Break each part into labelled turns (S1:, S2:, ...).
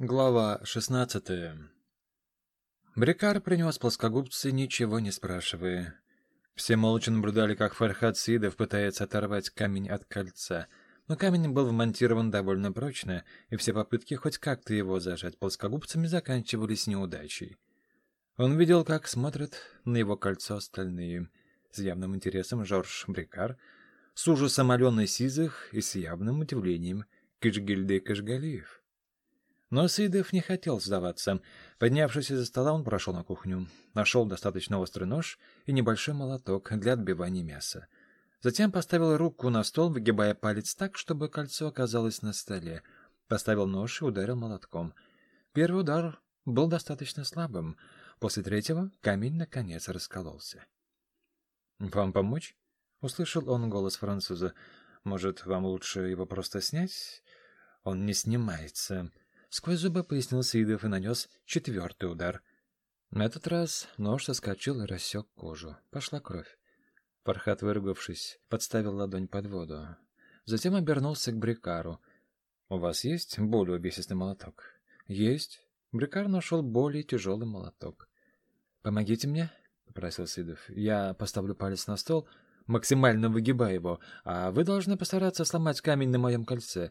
S1: Глава 16 Брикар принес плоскогубцы, ничего не спрашивая. Все молча наблюдали, как Фархад Сидов пытается оторвать камень от кольца. Но камень был вмонтирован довольно прочно, и все попытки хоть как-то его зажать плоскогубцами заканчивались неудачей. Он видел, как смотрят на его кольцо остальные. С явным интересом Жорж Брикар, с ужасом Алены Сизых и с явным удивлением Кишгильды Кашгалиев. Но Сидов не хотел сдаваться. Поднявшись из-за стола, он прошел на кухню. Нашел достаточно острый нож и небольшой молоток для отбивания мяса. Затем поставил руку на стол, выгибая палец так, чтобы кольцо оказалось на столе. Поставил нож и ударил молотком. Первый удар был достаточно слабым. После третьего камень, наконец, раскололся. «Вам помочь?» — услышал он голос француза. «Может, вам лучше его просто снять?» «Он не снимается». Сквозь зубы пояснил Сидов и нанес четвертый удар. На этот раз нож соскочил и рассек кожу. Пошла кровь. Фархат, выругавшись, подставил ладонь под воду. Затем обернулся к Брикару. «У вас есть более увесистый молоток?» «Есть». Брикар нашел более тяжелый молоток. «Помогите мне», — попросил Сидов. «Я поставлю палец на стол, максимально выгибая его, а вы должны постараться сломать камень на моем кольце.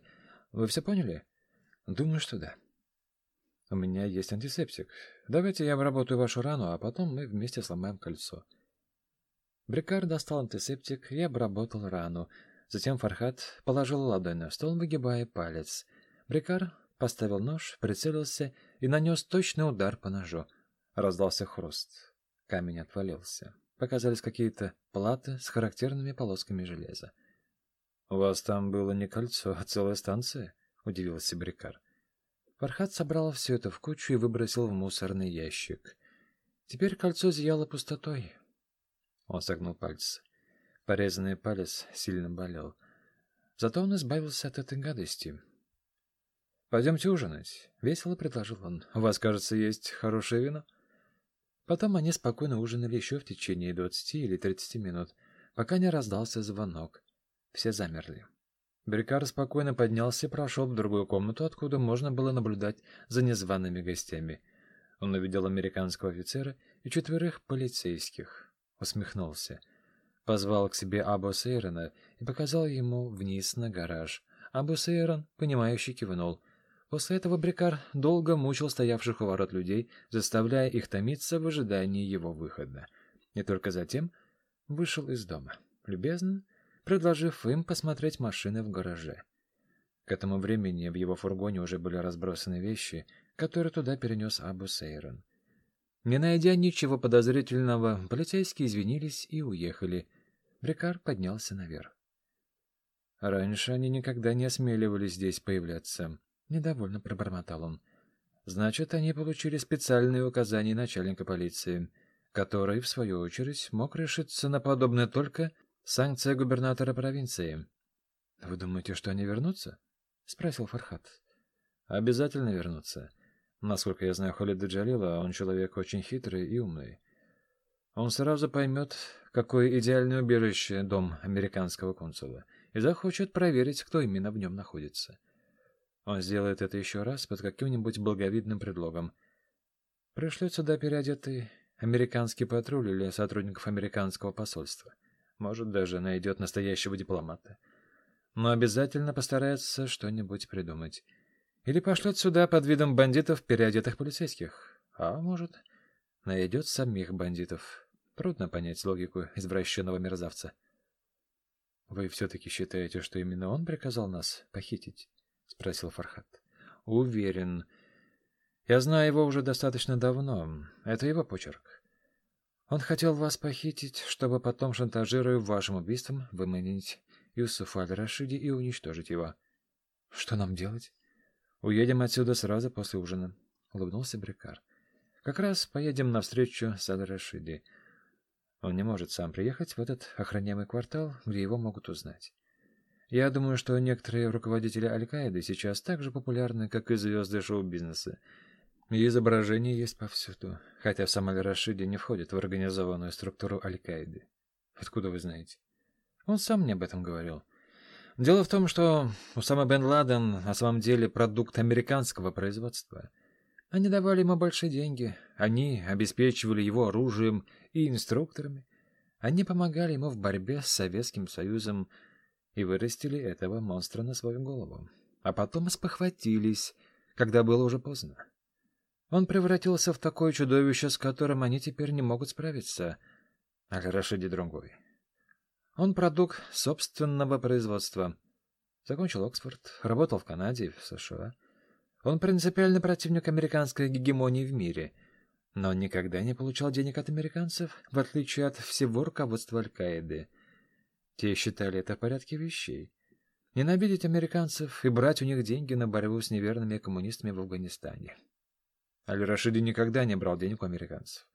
S1: Вы все поняли?» Думаю, что да. У меня есть антисептик. Давайте я обработаю вашу рану, а потом мы вместе сломаем кольцо. Брикар достал антисептик и обработал рану. Затем Фархат положил ладонь на стол, выгибая палец. Брикар поставил нож, прицелился и нанес точный удар по ножу. Раздался хруст. Камень отвалился. Показались какие-то платы с характерными полосками железа. — У вас там было не кольцо, а целая станция? — удивился Брикар. Фархат собрал все это в кучу и выбросил в мусорный ящик. Теперь кольцо зияло пустотой. Он согнул пальцы. Порезанный палец сильно болел. Зато он избавился от этой гадости. «Пойдемте ужинать», — весело предложил он. «У вас, кажется, есть хорошее вино?» Потом они спокойно ужинали еще в течение двадцати или тридцати минут, пока не раздался звонок. Все замерли. Брикар спокойно поднялся и прошел в другую комнату, откуда можно было наблюдать за незваными гостями. Он увидел американского офицера и четверых полицейских. Усмехнулся. Позвал к себе Абу Сейрона и показал ему вниз на гараж. Абу Сейрон, понимающе кивнул. После этого Брикар долго мучил стоявших у ворот людей, заставляя их томиться в ожидании его выхода. И только затем вышел из дома. Любезно предложив им посмотреть машины в гараже. К этому времени в его фургоне уже были разбросаны вещи, которые туда перенес Абу Сейрон. Не найдя ничего подозрительного, полицейские извинились и уехали. Брикар поднялся наверх. Раньше они никогда не осмеливались здесь появляться. Недовольно пробормотал он. Значит, они получили специальные указания начальника полиции, который, в свою очередь, мог решиться на подобное только Санкция губернатора провинции. Вы думаете, что они вернутся? спросил Фархат. Обязательно вернутся. Насколько я знаю Халида Джалила, он человек очень хитрый и умный. Он сразу поймет, какое идеальное убежище дом американского консула, и захочет проверить, кто именно в нем находится. Он сделает это еще раз под каким-нибудь благовидным предлогом. Пришлет сюда переодетый американский патруль или сотрудников американского посольства. Может, даже найдет настоящего дипломата. Но обязательно постарается что-нибудь придумать. Или пошлет сюда под видом бандитов переодетых полицейских. А может, найдет самих бандитов. Трудно понять логику извращенного мерзавца. — Вы все-таки считаете, что именно он приказал нас похитить? — спросил Фархат. — Уверен. Я знаю его уже достаточно давно. Это его почерк. Он хотел вас похитить, чтобы потом, шантажируя вашим убийством, выманить Юсуфа Аль-Рашиди и уничтожить его. — Что нам делать? — Уедем отсюда сразу после ужина, — улыбнулся Брикар. — Как раз поедем навстречу с Аль-Рашиди. Он не может сам приехать в этот охраняемый квартал, где его могут узнать. Я думаю, что некоторые руководители Аль-Каиды сейчас так же популярны, как и звезды шоу-бизнеса, изображения есть повсюду, хотя сам Аль-Рашиди не входит в организованную структуру Аль-Каиды. Откуда вы знаете? Он сам мне об этом говорил. Дело в том, что Усама бен Ладен на самом деле продукт американского производства. Они давали ему большие деньги, они обеспечивали его оружием и инструкторами, они помогали ему в борьбе с Советским Союзом и вырастили этого монстра на свою голову. А потом спохватились, когда было уже поздно. Он превратился в такое чудовище, с которым они теперь не могут справиться. Аль-Рашиди другой. Он продукт собственного производства. Закончил Оксфорд, работал в Канаде и в США. Он принципиальный противник американской гегемонии в мире, но никогда не получал денег от американцев, в отличие от всего руководства Аль-Каиды. Те считали это в порядке вещей. Ненавидеть американцев и брать у них деньги на борьбу с неверными коммунистами в Афганистане. Аль-Рашиди никогда не брал денег у американцев.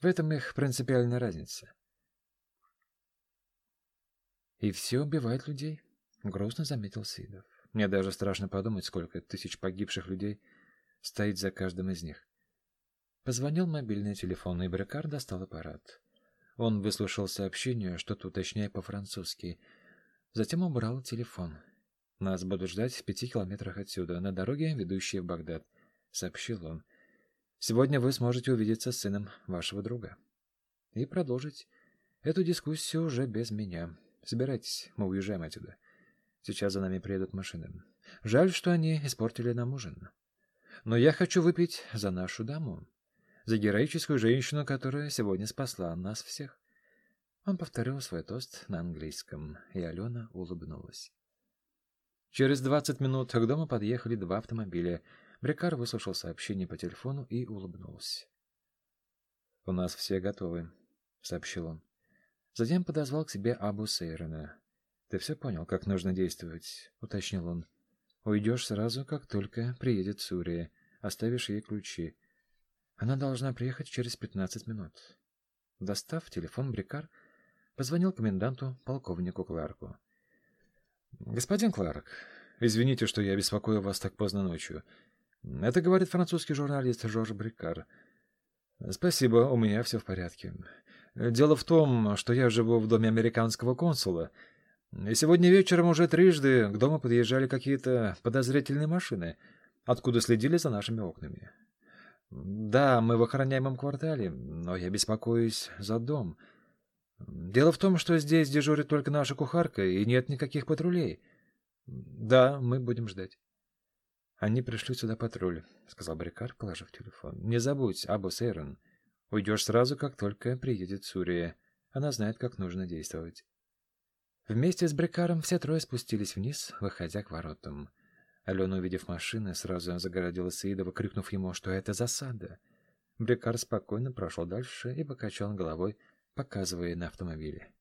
S1: В этом их принципиальная разница. И все убивает людей, — грустно заметил Сидов. Мне даже страшно подумать, сколько тысяч погибших людей стоит за каждым из них. Позвонил мобильный телефон, и Брекар достал аппарат. Он выслушал сообщение, что-то уточняя по-французски. Затем убрал телефон. «Нас будут ждать в пяти километрах отсюда, на дороге, ведущей в Багдад», — сообщил он. «Сегодня вы сможете увидеться с сыном вашего друга». И продолжить эту дискуссию уже без меня. Собирайтесь, мы уезжаем отсюда. Сейчас за нами приедут машины. Жаль, что они испортили нам ужин. Но я хочу выпить за нашу даму, за героическую женщину, которая сегодня спасла нас всех. Он повторил свой тост на английском, и Алена улыбнулась. Через двадцать минут к дому подъехали два автомобиля. Брикар выслушал сообщение по телефону и улыбнулся. «У нас все готовы», — сообщил он. Затем подозвал к себе Абу Сейрена. «Ты все понял, как нужно действовать?» — уточнил он. «Уйдешь сразу, как только приедет Сурия. Оставишь ей ключи. Она должна приехать через пятнадцать минут». Достав телефон, Брикар позвонил коменданту, полковнику Кларку. «Господин Кларк, извините, что я беспокою вас так поздно ночью. Это говорит французский журналист Жорж Брикар. Спасибо, у меня все в порядке. Дело в том, что я живу в доме американского консула, и сегодня вечером уже трижды к дому подъезжали какие-то подозрительные машины, откуда следили за нашими окнами. Да, мы в охраняемом квартале, но я беспокоюсь за дом. Дело в том, что здесь дежурит только наша кухарка, и нет никаких патрулей. Да, мы будем ждать. Они пришли сюда патруль, — сказал Брикар, положив телефон. Не забудь, Абу Сейрон. Уйдешь сразу, как только приедет Сурия. Она знает, как нужно действовать. Вместе с Брикаром все трое спустились вниз, выходя к воротам. Алена, увидев машины, сразу загородила Саидова, крикнув ему, что это засада. Брикар спокойно прошел дальше и покачал головой, показывая на автомобиле.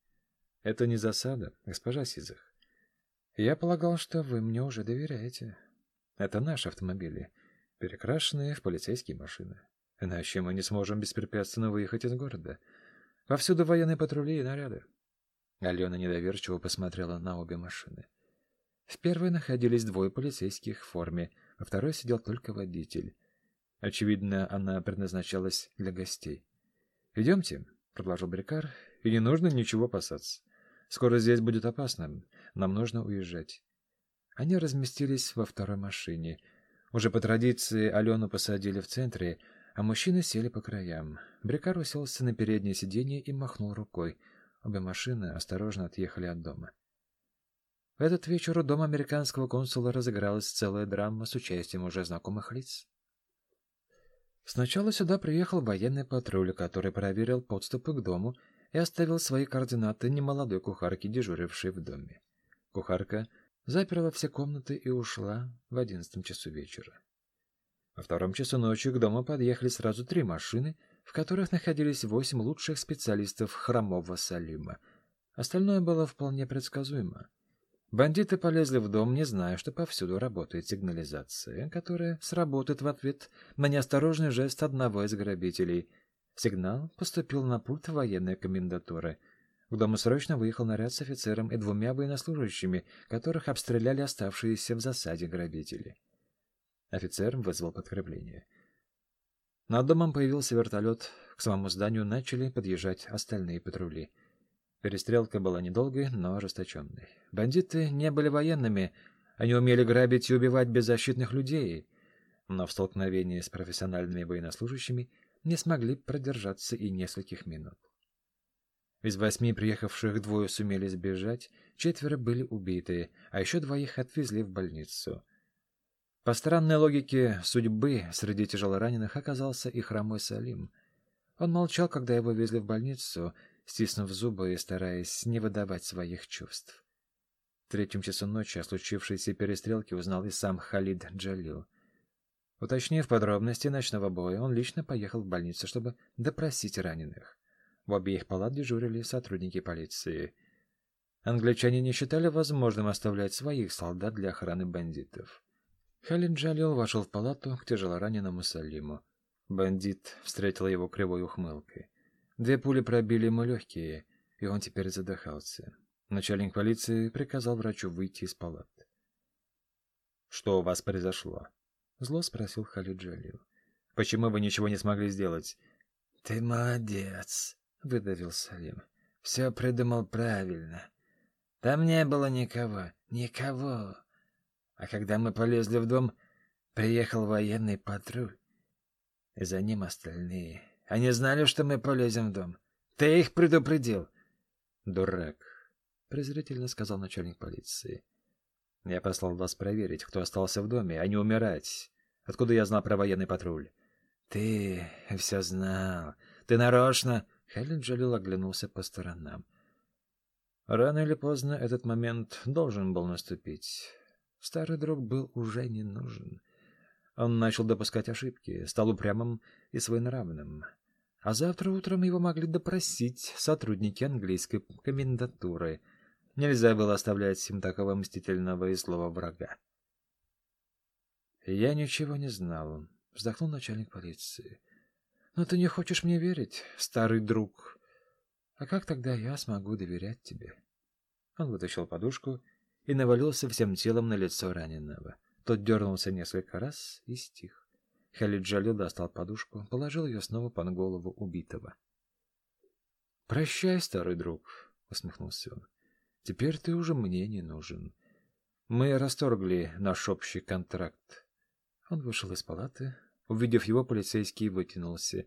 S1: — Это не засада, госпожа Сизых. Я полагал, что вы мне уже доверяете. Это наши автомобили, перекрашенные в полицейские машины. Иначе мы не сможем беспрепятственно выехать из города. Повсюду военные патрули и наряды. Алена недоверчиво посмотрела на обе машины. В первой находились двое полицейских в форме, во второй сидел только водитель. Очевидно, она предназначалась для гостей. «Идемте», — предложил Брикар, — «и не нужно ничего опасаться. Скоро здесь будет опасно, нам нужно уезжать». Они разместились во второй машине. Уже по традиции Алену посадили в центре, а мужчины сели по краям. Брикар уселся на переднее сиденье и махнул рукой. Обе машины осторожно отъехали от дома. В этот вечер у дома американского консула разыгралась целая драма с участием уже знакомых лиц. Сначала сюда приехал военный патруль, который проверил подступы к дому и оставил свои координаты немолодой кухарке, дежурившей в доме. Кухарка заперла все комнаты и ушла в одиннадцатом часу вечера. Во втором часу ночи к дому подъехали сразу три машины, в которых находились восемь лучших специалистов хромого Салима. Остальное было вполне предсказуемо. Бандиты полезли в дом, не зная, что повсюду работает сигнализация, которая сработает в ответ на неосторожный жест одного из грабителей. Сигнал поступил на пульт военной комендатуры. К дому срочно выехал наряд с офицером и двумя военнослужащими, которых обстреляли оставшиеся в засаде грабители. Офицер вызвал подкрепление. Над домом появился вертолет. К самому зданию начали подъезжать остальные патрули. Перестрелка была недолгой, но ожесточенной. Бандиты не были военными, они умели грабить и убивать беззащитных людей, но в столкновении с профессиональными военнослужащими не смогли продержаться и нескольких минут. Из восьми приехавших двое сумели сбежать, четверо были убиты, а еще двоих отвезли в больницу. По странной логике судьбы среди тяжелораненых оказался и хромой Салим. Он молчал, когда его везли в больницу, стиснув зубы и стараясь не выдавать своих чувств. В третьем часу ночи о случившейся перестрелке узнал и сам Халид Джалил. Уточнив подробности ночного боя, он лично поехал в больницу, чтобы допросить раненых. В обеих палат дежурили сотрудники полиции. Англичане не считали возможным оставлять своих солдат для охраны бандитов. Халид Джалил вошел в палату к тяжелораненому Салиму. Бандит встретил его кривой ухмылкой. Две пули пробили ему легкие, и он теперь задыхался. Начальник полиции приказал врачу выйти из палаты. «Что у вас произошло?» Зло спросил Халид Джалил. «Почему вы ничего не смогли сделать?»
S2: «Ты молодец», — выдавил Салим. «Все придумал правильно. Там не было никого, никого. А когда мы полезли в дом, приехал военный патруль. И за ним остальные. Они знали, что мы полезем в дом. Ты их предупредил.
S1: Дурак, презрительно сказал начальник полиции. Я послал вас проверить, кто остался в доме, а не умирать. Откуда я знал про военный патруль?
S2: Ты все знал. Ты нарочно...
S1: Хелен Джалил оглянулся по сторонам. Рано или поздно этот момент должен был наступить. Старый друг был уже не нужен. Он начал допускать ошибки, стал упрямым и своенравным. А завтра утром его могли допросить сотрудники английской комендатуры. Нельзя было оставлять им такого мстительного и злого врага. «Я ничего не знал», — вздохнул начальник полиции. «Но ты не хочешь мне верить, старый друг. А как тогда я смогу доверять тебе?» Он вытащил подушку и навалился всем телом на лицо раненого. Тот дернулся несколько раз и стих. Халид Джалил достал подушку, положил ее снова под голову убитого. «Прощай, старый друг», — усмехнулся он. «Теперь ты уже мне не нужен. Мы расторгли наш общий контракт». Он вышел из палаты. Увидев его, полицейский вытянулся.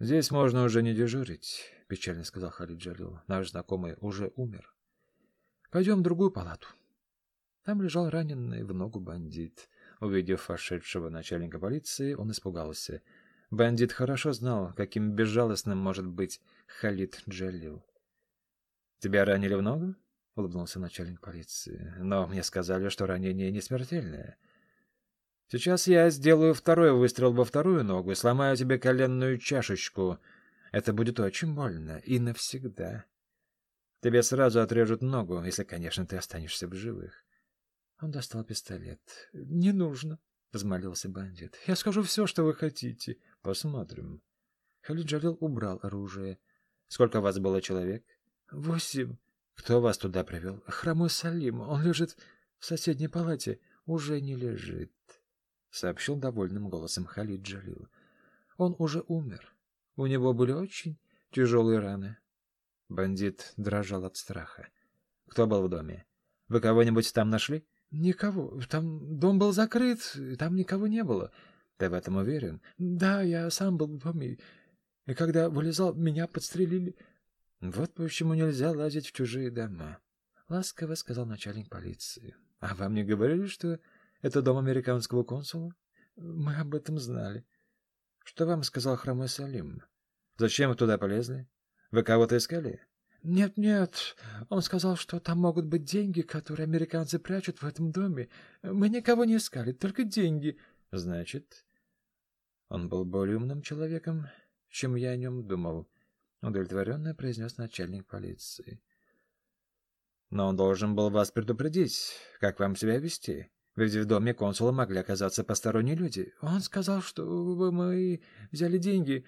S1: «Здесь можно уже не дежурить», — печально сказал Халид Джалил. «Наш знакомый уже умер». Пойдем в другую палату. Там лежал раненый в ногу бандит. Увидев вошедшего начальника полиции, он испугался. Бандит хорошо знал, каким безжалостным может быть Халид Джалил. «Тебя ранили в ногу?» — улыбнулся начальник полиции. «Но мне сказали, что ранение не смертельное. Сейчас я сделаю второй выстрел во вторую ногу и сломаю тебе коленную чашечку. Это будет очень больно и навсегда». Тебе сразу отрежут ногу, если, конечно, ты останешься в живых. Он достал пистолет. — Не нужно, — взмолился бандит. — Я скажу все, что вы хотите. Посмотрим. Халид Джалил убрал оружие. — Сколько вас было человек? — Восемь. — Кто вас туда привел? — Хромой Салим. Он лежит в соседней палате. — Уже не лежит, — сообщил довольным голосом Халид Джалил. — Он уже умер. У него были очень тяжелые раны. Бандит дрожал от страха. Кто был в доме? Вы кого-нибудь там нашли? Никого. Там дом был закрыт, там никого не было. Ты в этом уверен? Да, я сам был в доме. И когда вылезал, меня подстрелили. Вот почему нельзя лазить в чужие дома. Ласково сказал начальник полиции. А вам не говорили, что это дом американского консула? Мы об этом знали. Что вам сказал хромой Салим? Зачем вы туда полезли? Вы кого-то искали? Нет, нет. Он сказал, что там могут быть деньги, которые американцы прячут в этом доме. Мы никого не искали, только деньги. Значит, он был более умным человеком, чем я о нем думал, удовлетворенно произнес начальник полиции. Но он должен был вас предупредить, как вам себя вести. Ведь в доме консула могли оказаться посторонние люди. Он сказал, что мы взяли деньги,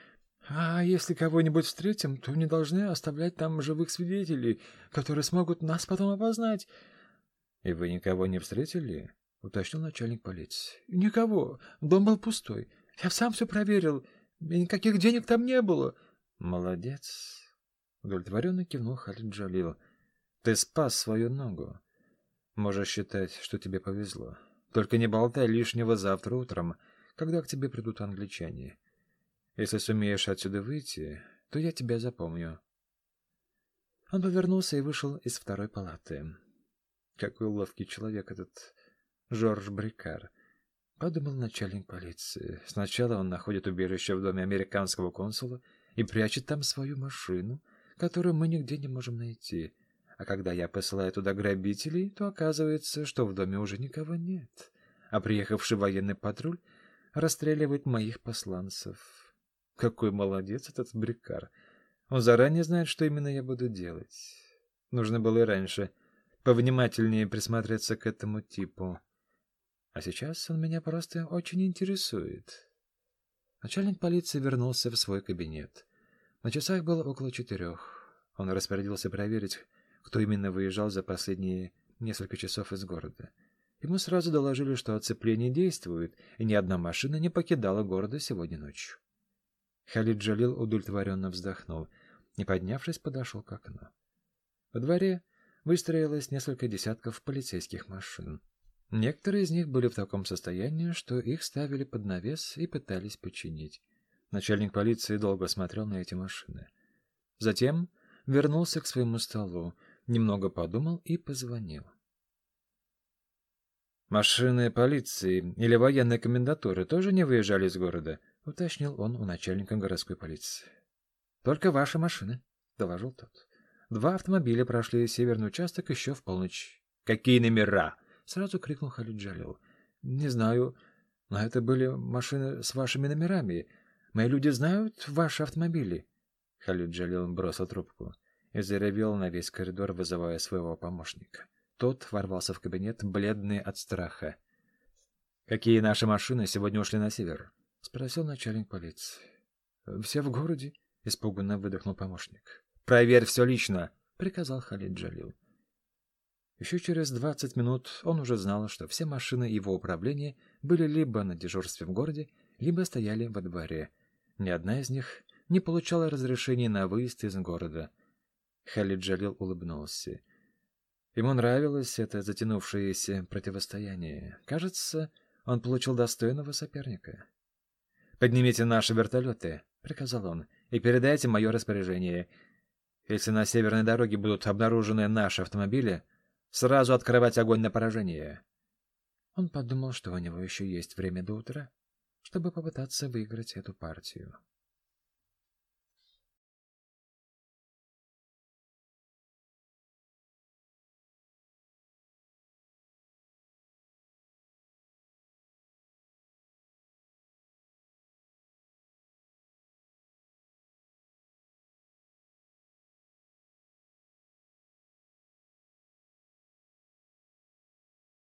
S1: а если кого-нибудь встретим, то не должны оставлять там живых свидетелей, которые смогут нас потом опознать. — И вы никого не встретили? — уточнил начальник полиции. — Никого. Дом был пустой. Я сам все проверил. И никаких денег там не было. — Молодец. Удовлетворенно кивнул Халид Джалил. Ты спас свою ногу. Можешь считать, что тебе повезло. Только не болтай лишнего завтра утром, когда к тебе придут англичане. Если сумеешь отсюда выйти, то я тебя запомню. Он повернулся и вышел из второй палаты. Какой ловкий человек этот Жорж Брикар. Подумал начальник полиции. Сначала он находит убежище в доме американского консула и прячет там свою машину, которую мы нигде не можем найти. А когда я посылаю туда грабителей, то оказывается, что в доме уже никого нет. А приехавший военный патруль расстреливает моих посланцев. Какой молодец этот Брикар. Он заранее знает, что именно я буду делать. Нужно было и раньше повнимательнее присмотреться к этому типу. А сейчас он меня просто очень интересует. Начальник полиции вернулся в свой кабинет. На часах было около четырех. Он распорядился проверить, кто именно выезжал за последние несколько часов из города. Ему сразу доложили, что оцепление действует, и ни одна машина не покидала города сегодня ночью. Халид Джалил удовлетворенно вздохнул и, поднявшись, подошел к окну. Во дворе выстроилось несколько десятков полицейских машин. Некоторые из них были в таком состоянии, что их ставили под навес и пытались починить. Начальник полиции долго смотрел на эти машины. Затем вернулся к своему столу, немного подумал и позвонил. «Машины полиции или военной комендатуры тоже не выезжали из города?» — уточнил он у начальника городской полиции. «Только ваши машины», — доложил тот. «Два автомобиля прошли северный участок еще в полночь». «Какие номера?» — сразу крикнул Халид Джалил. «Не знаю, но это были машины с вашими номерами. Мои люди знают ваши автомобили». Халид Джалил бросил трубку заревел на весь коридор, вызывая своего помощника. Тот ворвался в кабинет, бледный от страха. «Какие наши машины сегодня ушли на север?» — спросил начальник полиции. «Все в городе?» — испуганно выдохнул помощник. «Проверь все лично!» — приказал Халид Джалил. Еще через 20 минут он уже знал, что все машины его управления были либо на дежурстве в городе, либо стояли во дворе. Ни одна из них не получала разрешения на выезд из города. Халид Джалил улыбнулся. Ему нравилось это затянувшееся противостояние. Кажется, он получил достойного соперника. «Поднимите наши вертолеты», — приказал он, — «и передайте мое распоряжение. Если на северной дороге будут обнаружены наши автомобили, Сразу открывать огонь на поражение. Он подумал, что у него еще есть время до утра, чтобы попытаться выиграть эту партию.